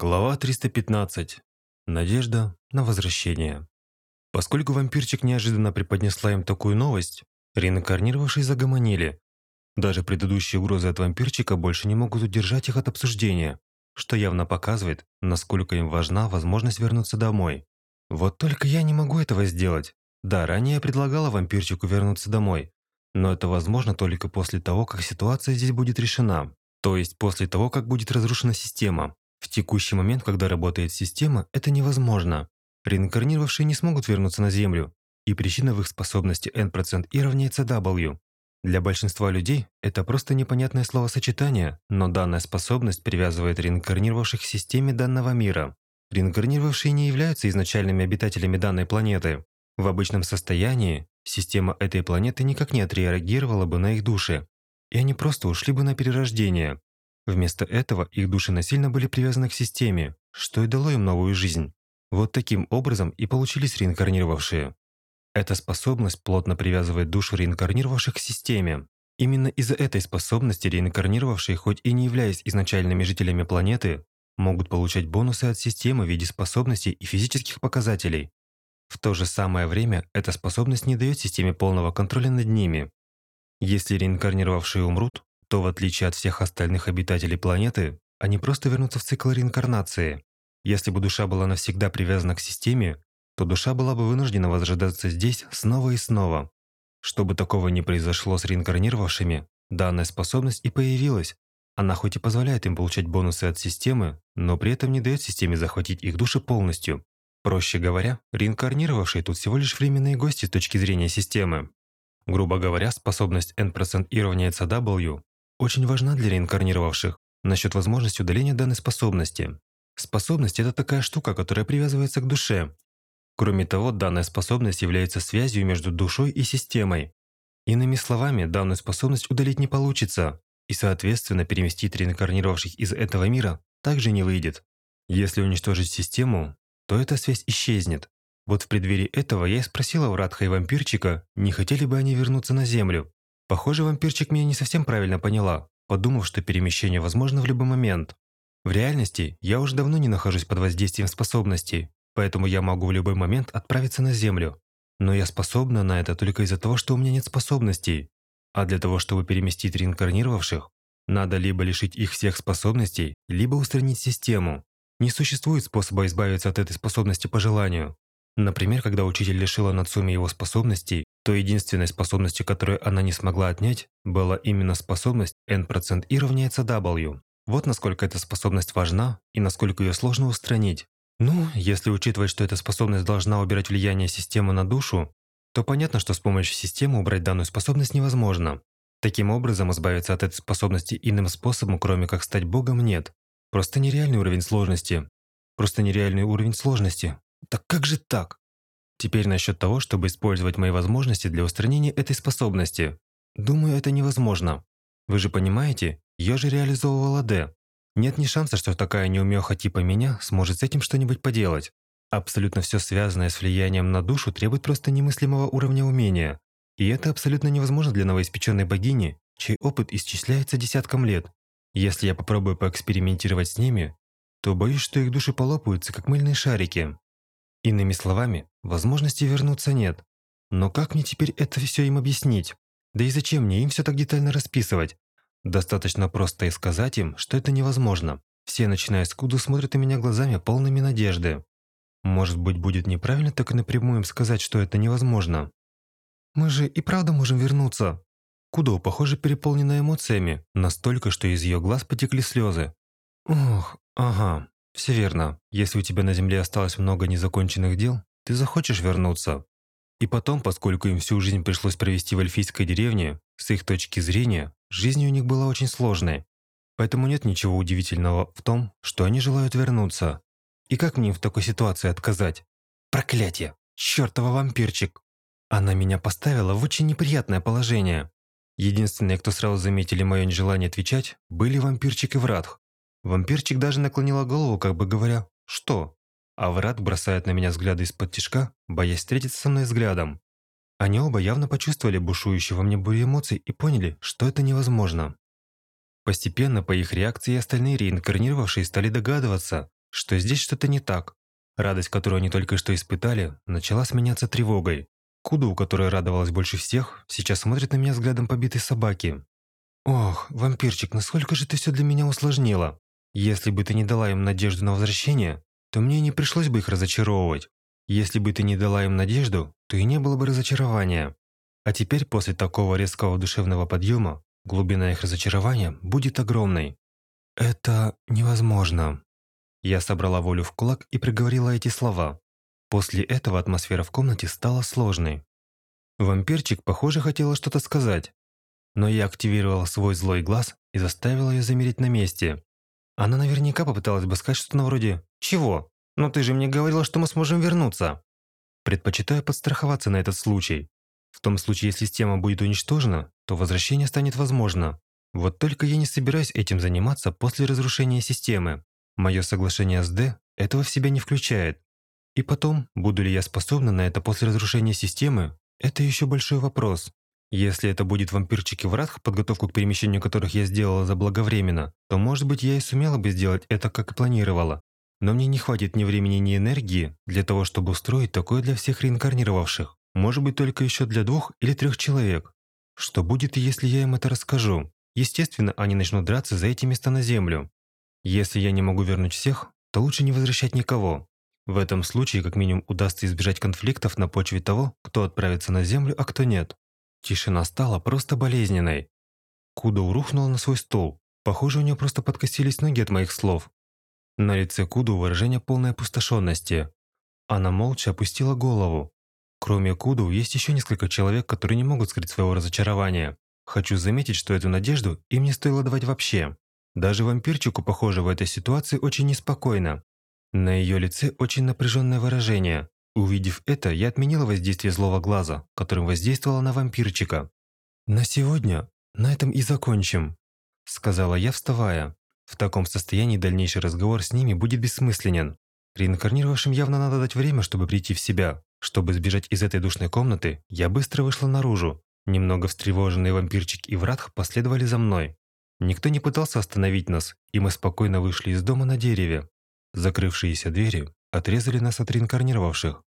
Глава 315. Надежда на возвращение. Поскольку вампирчик неожиданно преподнесла им такую новость, реинкарнировавшие загомонили. Даже предыдущие угрозы от вампирчика больше не могут удержать их от обсуждения, что явно показывает, насколько им важна возможность вернуться домой. Вот только я не могу этого сделать. Да, ранее я предлагала вампирчику вернуться домой, но это возможно только после того, как ситуация здесь будет решена. То есть после того, как будет разрушена система, в текущий момент, когда работает система, это невозможно. Реинкарнировавшие не смогут вернуться на Землю, и причина в их способности n% и равняется W. Для большинства людей это просто непонятное словосочетание, но данная способность привязывает реинкарнировавших к системе данного мира. Реинкарнировавшие не являются изначальными обитателями данной планеты. В обычном состоянии система этой планеты никак не отреагировала бы на их души, и они просто ушли бы на перерождение. Вместо этого их души насильно были привязаны к системе, что и дало им новую жизнь. Вот таким образом и получились реинкарнировавшие. Эта способность плотно привязывает душу реинкарнировавших к системе. Именно из-за этой способности реинкарнировавшие, хоть и не являясь изначальными жителями планеты, могут получать бонусы от системы в виде способностей и физических показателей. В то же самое время эта способность не дает системе полного контроля над ними. Если реинкарнировавшие умрут, то в отличие от всех остальных обитателей планеты, они просто вернутся в цикл реинкарнации. Если бы душа была навсегда привязана к системе, то душа была бы вынуждена возрождаться здесь снова и снова. Чтобы такого не произошло с реинкарнировавшими, данная способность и появилась. Она хоть и позволяет им получать бонусы от системы, но при этом не дает системе захватить их души полностью. Проще говоря, реинкарнировавшие тут всего лишь временные гости с точки зрения системы. Грубо говоря, способность n% и W очень важна для реинкарнировавших насчет возможности удаления данной способности. Способность – это такая штука, которая привязывается к душе. Кроме того, данная способность является связью между душой и системой. Иными словами, данную способность удалить не получится, и, соответственно, переместить реинкарнировавших из этого мира также не выйдет. Если уничтожить систему, то эта связь исчезнет. Вот в преддверии этого я и спросила у Радха и вампирчика, не хотели бы они вернуться на Землю. Похоже, вампирчик меня не совсем правильно поняла, подумав, что перемещение возможно в любой момент. В реальности я уже давно не нахожусь под воздействием способностей, поэтому я могу в любой момент отправиться на Землю. Но я способна на это только из-за того, что у меня нет способностей. А для того, чтобы переместить реинкарнировавших, надо либо лишить их всех способностей, либо устранить систему. Не существует способа избавиться от этой способности по желанию. Например, когда учитель лишила Нацуми его способностей, то единственной способностью, которую она не смогла отнять, была именно способность n% и равняется W. Вот насколько эта способность важна и насколько ее сложно устранить. Ну, если учитывать, что эта способность должна убирать влияние системы на душу, то понятно, что с помощью системы убрать данную способность невозможно. Таким образом, избавиться от этой способности иным способом, кроме как стать богом, нет. Просто нереальный уровень сложности. Просто нереальный уровень сложности. Так как же так? Теперь насчет того, чтобы использовать мои возможности для устранения этой способности. Думаю, это невозможно. Вы же понимаете, я же реализовывала Д. Нет ни шанса, что такая неумеха типа меня сможет с этим что-нибудь поделать. Абсолютно все связанное с влиянием на душу требует просто немыслимого уровня умения. И это абсолютно невозможно для новоиспеченной богини, чей опыт исчисляется десяткам лет. Если я попробую поэкспериментировать с ними, то боюсь, что их души полопаются, как мыльные шарики. Иными словами, возможности вернуться нет. Но как мне теперь это все им объяснить? Да и зачем мне им все так детально расписывать? Достаточно просто и сказать им, что это невозможно. Все, начиная с Куду, смотрят на меня глазами полными надежды. Может быть, будет неправильно так и напрямую им сказать, что это невозможно. Мы же и правда можем вернуться. Кудо, похоже, переполнена эмоциями, настолько, что из ее глаз потекли слезы. Ох, ага. Все верно. Если у тебя на земле осталось много незаконченных дел, ты захочешь вернуться. И потом, поскольку им всю жизнь пришлось провести в эльфийской деревне, с их точки зрения, жизнь у них была очень сложной. Поэтому нет ничего удивительного в том, что они желают вернуться. И как мне в такой ситуации отказать? Проклятие! Чёртова вампирчик! Она меня поставила в очень неприятное положение. Единственные, кто сразу заметили мое нежелание отвечать, были вампирчик и Вратх. Вампирчик даже наклонила голову, как бы говоря «Что?», а врат бросает на меня взгляды из-под тишка, боясь встретиться со мной взглядом. Они оба явно почувствовали бушующую во мне бурю эмоций и поняли, что это невозможно. Постепенно по их реакции остальные реинкарнировавшие стали догадываться, что здесь что-то не так. Радость, которую они только что испытали, начала сменяться тревогой. Куду, которая радовалась больше всех, сейчас смотрит на меня взглядом побитой собаки. «Ох, вампирчик, насколько же ты все для меня усложнила. Если бы ты не дала им надежду на возвращение, то мне не пришлось бы их разочаровывать. Если бы ты не дала им надежду, то и не было бы разочарования. А теперь, после такого резкого душевного подъема, глубина их разочарования будет огромной. Это невозможно. Я собрала волю в кулак и проговорила эти слова. После этого атмосфера в комнате стала сложной. Вампирчик, похоже, хотела что-то сказать. Но я активировала свой злой глаз и заставила ее замереть на месте. Она наверняка попыталась бы сказать что-то вроде «Чего? Но ты же мне говорила, что мы сможем вернуться». Предпочитаю подстраховаться на этот случай. В том случае, если система будет уничтожена, то возвращение станет возможно. Вот только я не собираюсь этим заниматься после разрушения системы. Мое соглашение с Д этого в себя не включает. И потом, буду ли я способна на это после разрушения системы, это еще большой вопрос. Если это будет вампирчики в Радх, подготовку к перемещению которых я сделала заблаговременно, то, может быть, я и сумела бы сделать это, как и планировала. Но мне не хватит ни времени, ни энергии для того, чтобы устроить такое для всех реинкарнировавших. Может быть, только еще для двух или трех человек. Что будет, если я им это расскажу? Естественно, они начнут драться за эти места на землю. Если я не могу вернуть всех, то лучше не возвращать никого. В этом случае, как минимум, удастся избежать конфликтов на почве того, кто отправится на землю, а кто нет. Тишина стала просто болезненной. Куда урухнула на свой стол. Похоже, у нее просто подкосились ноги от моих слов. На лице Куду выражение полной опустошенности. Она молча опустила голову. Кроме Куду, есть еще несколько человек, которые не могут скрыть своего разочарования. Хочу заметить, что эту надежду им не стоило давать вообще. Даже вампирчику, похоже, в этой ситуации очень неспокойно. На ее лице очень напряженное выражение. Увидев это, я отменила воздействие злого глаза, которым воздействовала на вампирчика. «На сегодня на этом и закончим», – сказала я, вставая. В таком состоянии дальнейший разговор с ними будет бессмысленен. Реинкарнировавшим явно надо дать время, чтобы прийти в себя. Чтобы сбежать из этой душной комнаты, я быстро вышла наружу. Немного встревоженный вампирчик и Вратх последовали за мной. Никто не пытался остановить нас, и мы спокойно вышли из дома на дереве. Закрывшиеся двери отрезали нас от реинкарнировавших.